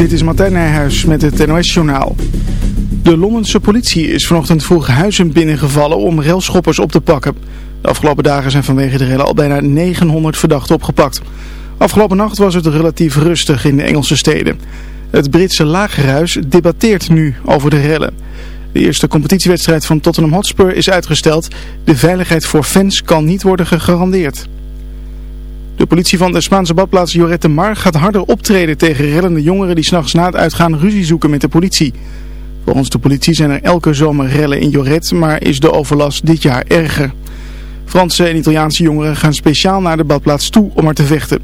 Dit is Martijn Nijhuis met het NOS-journaal. De Londense politie is vanochtend vroeg huizen binnengevallen om railschoppers op te pakken. De afgelopen dagen zijn vanwege de rellen al bijna 900 verdachten opgepakt. Afgelopen nacht was het relatief rustig in de Engelse steden. Het Britse lagerhuis debatteert nu over de rellen. De eerste competitiewedstrijd van Tottenham Hotspur is uitgesteld. De veiligheid voor fans kan niet worden gegarandeerd. De politie van de Spaanse badplaats Jorette Mar gaat harder optreden tegen rellende jongeren die s'nachts na het uitgaan ruzie zoeken met de politie. Volgens de politie zijn er elke zomer rellen in Joret, maar is de overlast dit jaar erger. Franse en Italiaanse jongeren gaan speciaal naar de badplaats toe om er te vechten.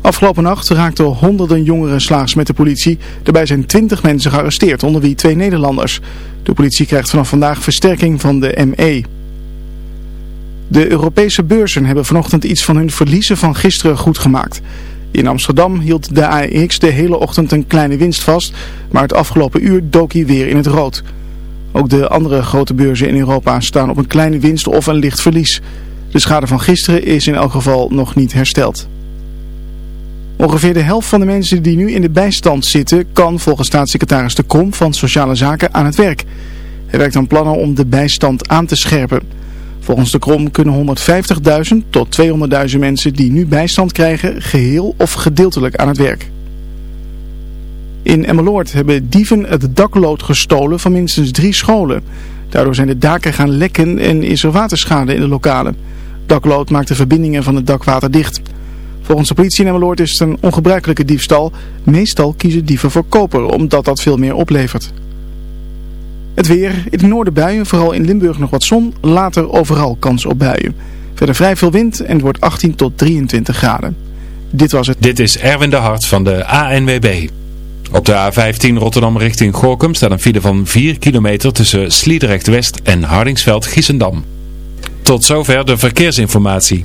Afgelopen nacht raakten honderden jongeren slaags met de politie. Daarbij zijn twintig mensen gearresteerd, onder wie twee Nederlanders. De politie krijgt vanaf vandaag versterking van de ME. De Europese beurzen hebben vanochtend iets van hun verliezen van gisteren goed gemaakt. In Amsterdam hield de AEX de hele ochtend een kleine winst vast, maar het afgelopen uur dook hij weer in het rood. Ook de andere grote beurzen in Europa staan op een kleine winst of een licht verlies. De schade van gisteren is in elk geval nog niet hersteld. Ongeveer de helft van de mensen die nu in de bijstand zitten kan volgens staatssecretaris De Krom van Sociale Zaken aan het werk. Hij werkt aan plannen om de bijstand aan te scherpen. Volgens de Krom kunnen 150.000 tot 200.000 mensen die nu bijstand krijgen geheel of gedeeltelijk aan het werk. In Emmeloord hebben dieven het daklood gestolen van minstens drie scholen. Daardoor zijn de daken gaan lekken en is er waterschade in de lokalen. Daklood maakt de verbindingen van het dakwater dicht. Volgens de politie in Emmeloord is het een ongebruikelijke diefstal. Meestal kiezen dieven voor koper, omdat dat veel meer oplevert. Het weer, in het noorden buien, vooral in Limburg nog wat zon, later overal kans op buien. Verder vrij veel wind en het wordt 18 tot 23 graden. Dit was het. Dit is Erwin de Hart van de ANWB. Op de A15 Rotterdam richting Gorkum staat een file van 4 kilometer tussen Sliedrecht West en Hardingsveld-Giessendam. Tot zover de verkeersinformatie.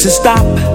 To stop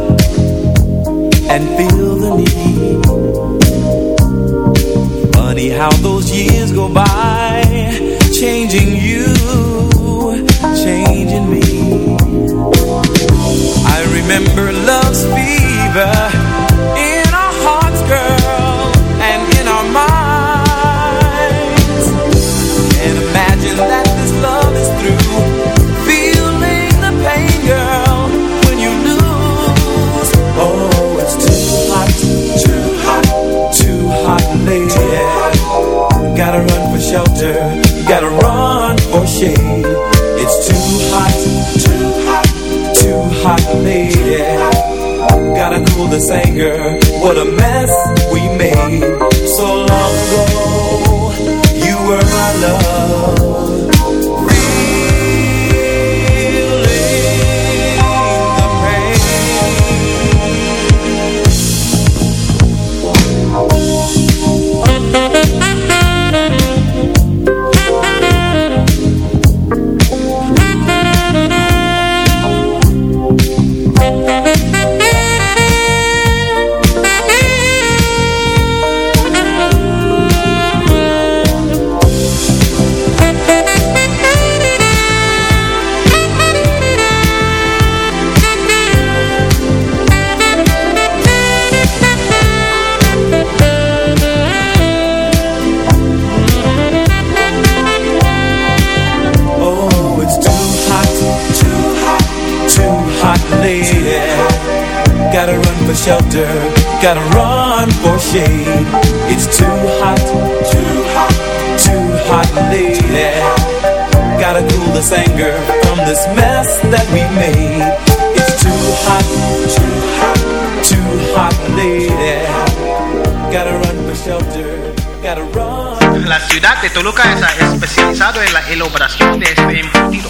lady. Gotta run for shelter, gotta run for shade. It's too hot, too hot, too hot, lady. Gotta cool this anger from this mess that we made. It's too hot, too hot, too hot, lady. Gotta run for shelter, gotta run. La ciudad de Toluca es especializado en la elaboración de este embutido,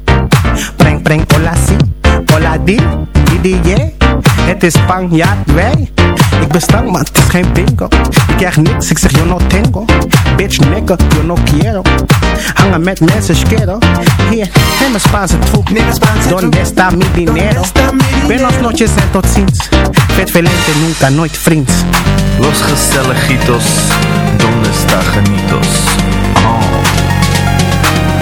Preng, preng, hola si. Hola di, di, di, yeah. Het is Spanjaard, wij. Ik ben stank, maar het is geen bingo. Ik krijg niks, ik zeg yo no tengo. Bitch, nigga, yo no quiero. Hangen met mensen, schero. Hier, neem mijn Spaanse troep. Donde está mi dinero? Buenos noches en tot ziens. Vet velente, nunca, nooit vriends. Los Gestelejitos, ¿dónde está Janitos? Oh.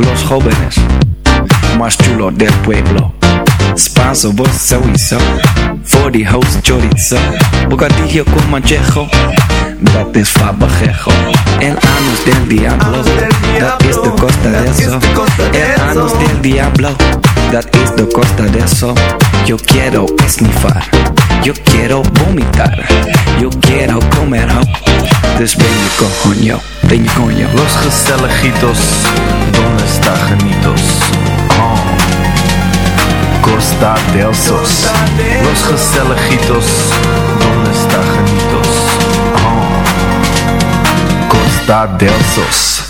Los jóvenes más chulos del pueblo. Spanso, vos. For the house chorizo. Bocadillo con manchejo. Dat is fabajejo. El anus del diablo. Dat is de costa de eso. El anus del diablo. Dat is de costa de eso. Yo quiero esnifar. Yo quiero vomitar. Yo quiero comer ho. Dus ben je coño. Ben je coño. Los Gestelejitos, ¿dónde está Janitos? Oh. Costa del Sos. Los Gestelejitos, ¿dónde está genitos? Oh. Costa del Sos.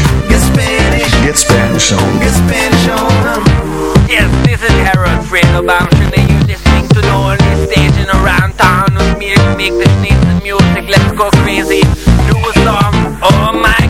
Get Spanish. Get Spanish on. Get Spanish on. Yes, this is Harold Fredo Bamshin and you listening to the only station around town with me to make this nice music. Let's go crazy. Do a song. Oh my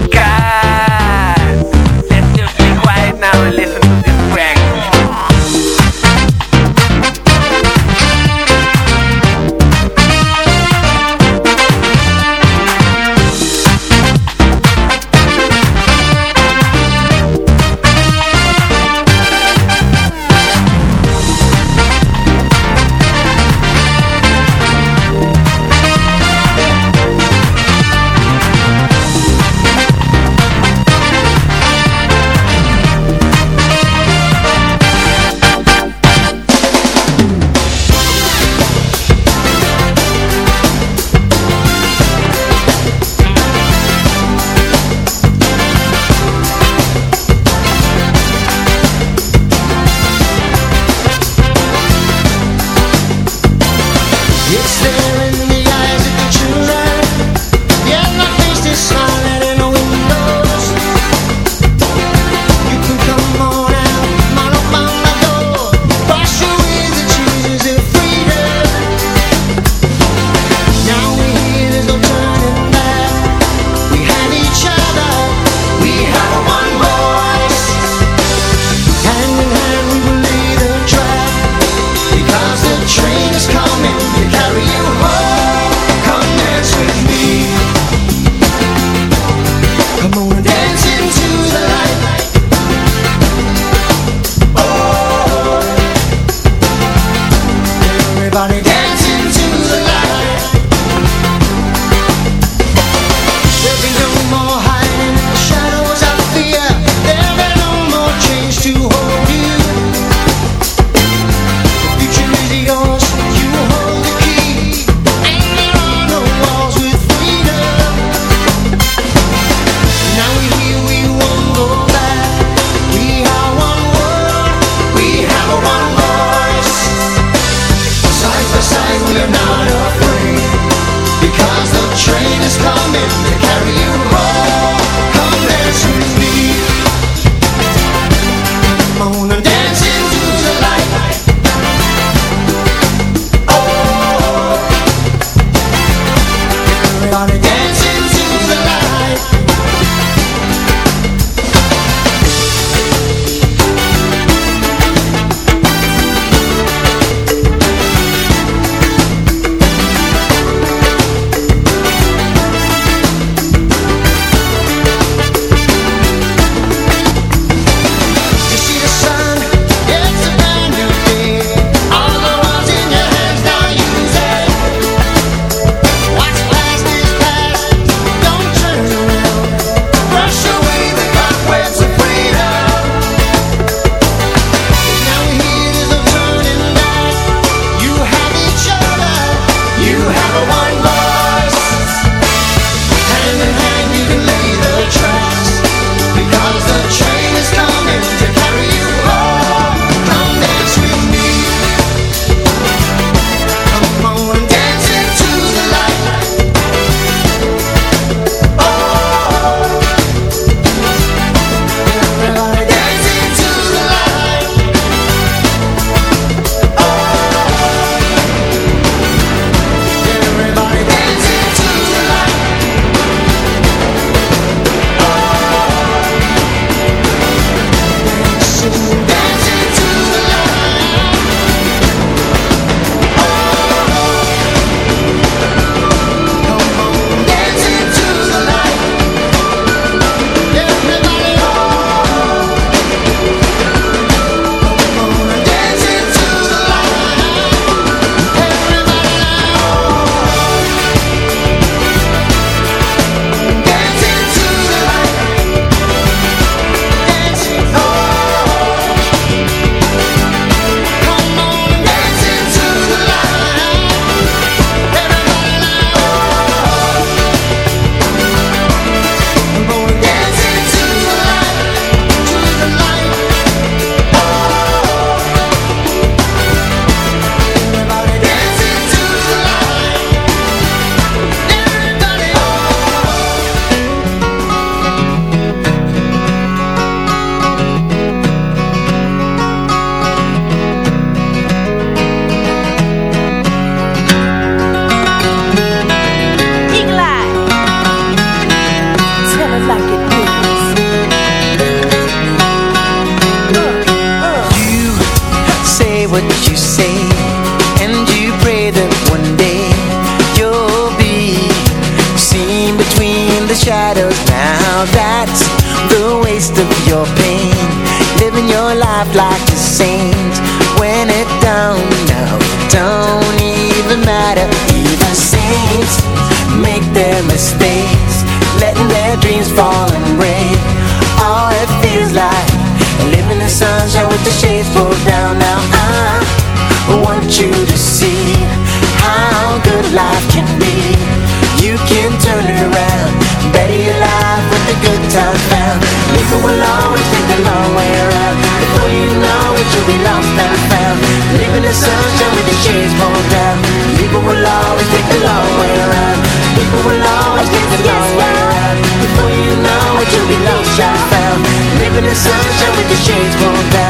in the sunshine with the shades pulled down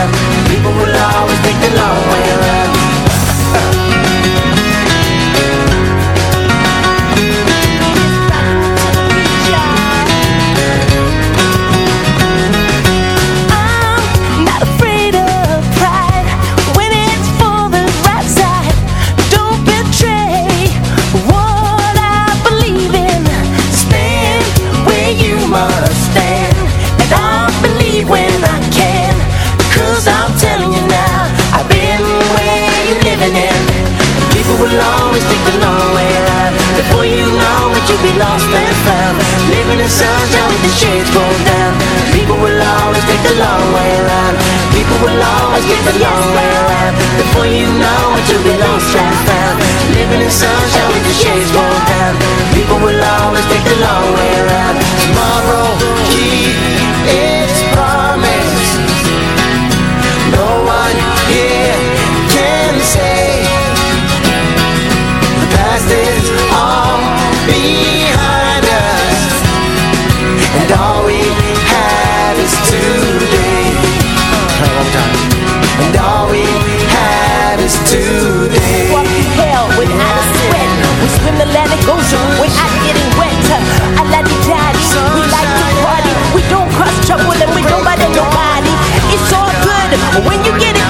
get to know well Before you know it, you'll be lost and found. Living in sunshine with the shades rolled down. People will always take the long way around. Tomorrow goes without getting wet. I love you, daddy. We like to party. We don't cross trouble and we don't bother nobody. It's all good when you get it.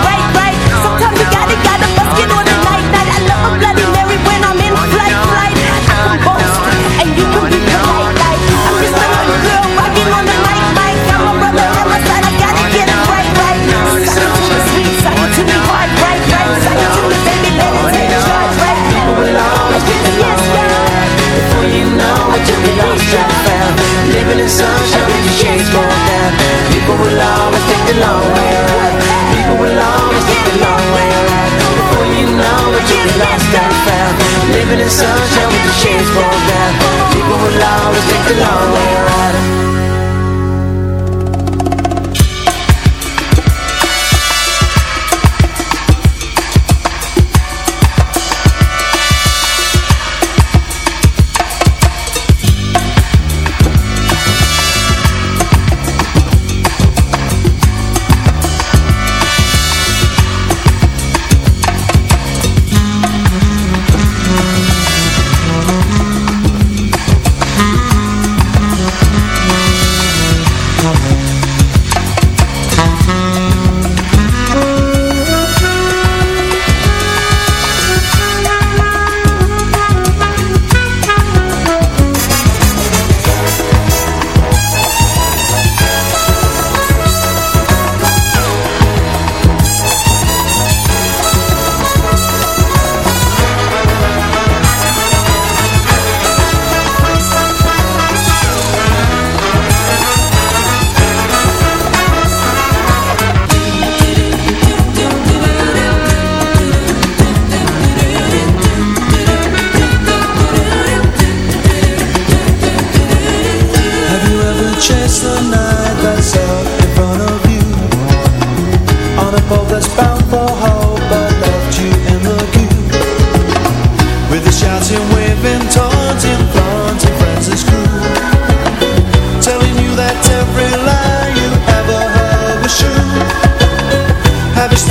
morning sun shining your shades fall down People will always take the long way. Around People will always take the long way. Around Before you know it, you'll be lost and found. Living in sunshine with your shades fall down People will always take the long way. around have a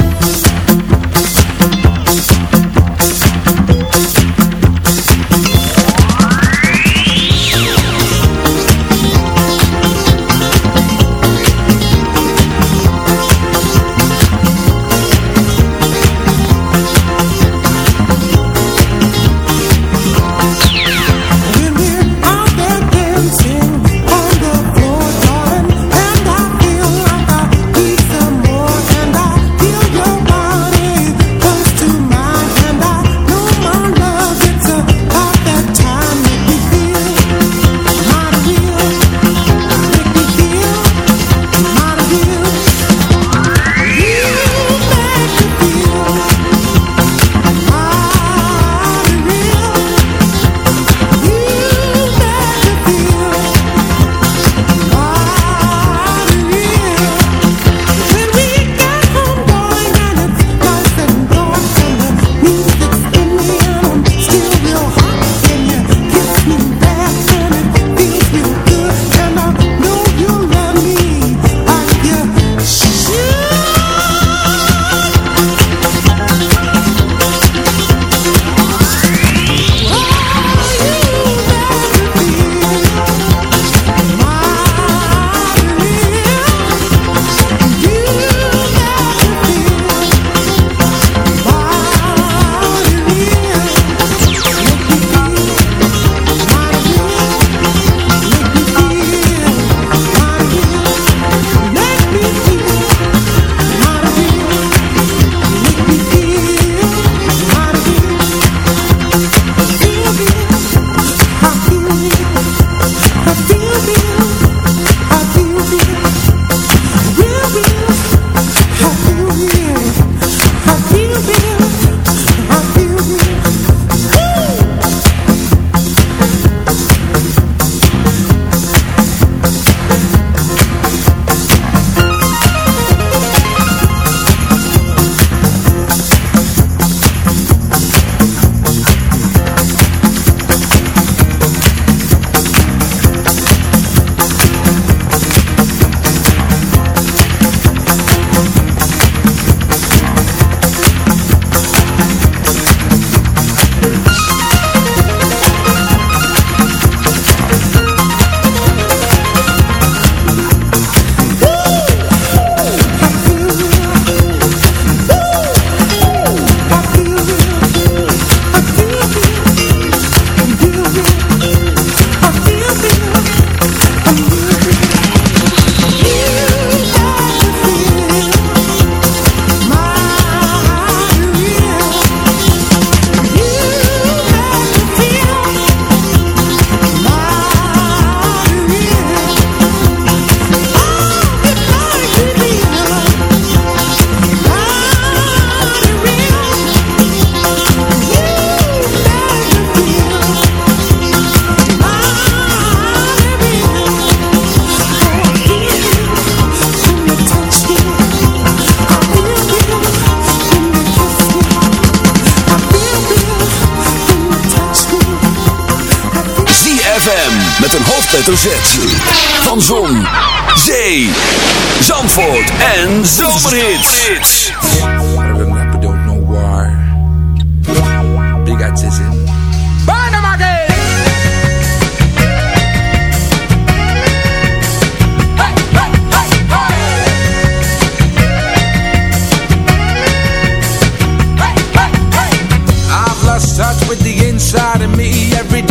Met een hoofdletter Z. Van Zon, Zee, Zandvoort en Zomerhits. don't know why. Big artisan. Burn them again! I've lost touch with the inside of me. Every day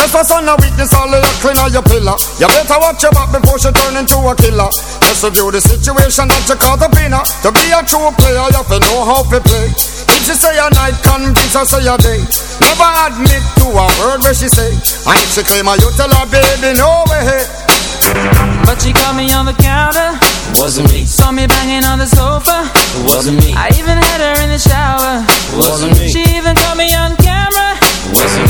Just for son of witness all of your clean on your pillar. You better watch your back before she turn into a killer. Just review the situation that you call the winner. To be a true player you have to know how to play. If she say a night, convince her say a day. Never admit to a word where she say. And if she claim her, you tell her baby no way. But she caught me on the counter. Wasn't me. Saw me banging on the sofa. Wasn't me. I even had her in the shower. Wasn't me. She even caught me on camera. Wasn't me.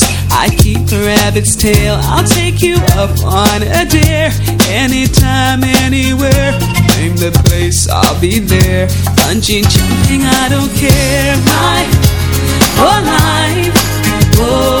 I keep a rabbit's tail. I'll take you up on a dare. Anytime, anywhere. Name the place, I'll be there. Punching, jumping, I don't care. My whole life, whole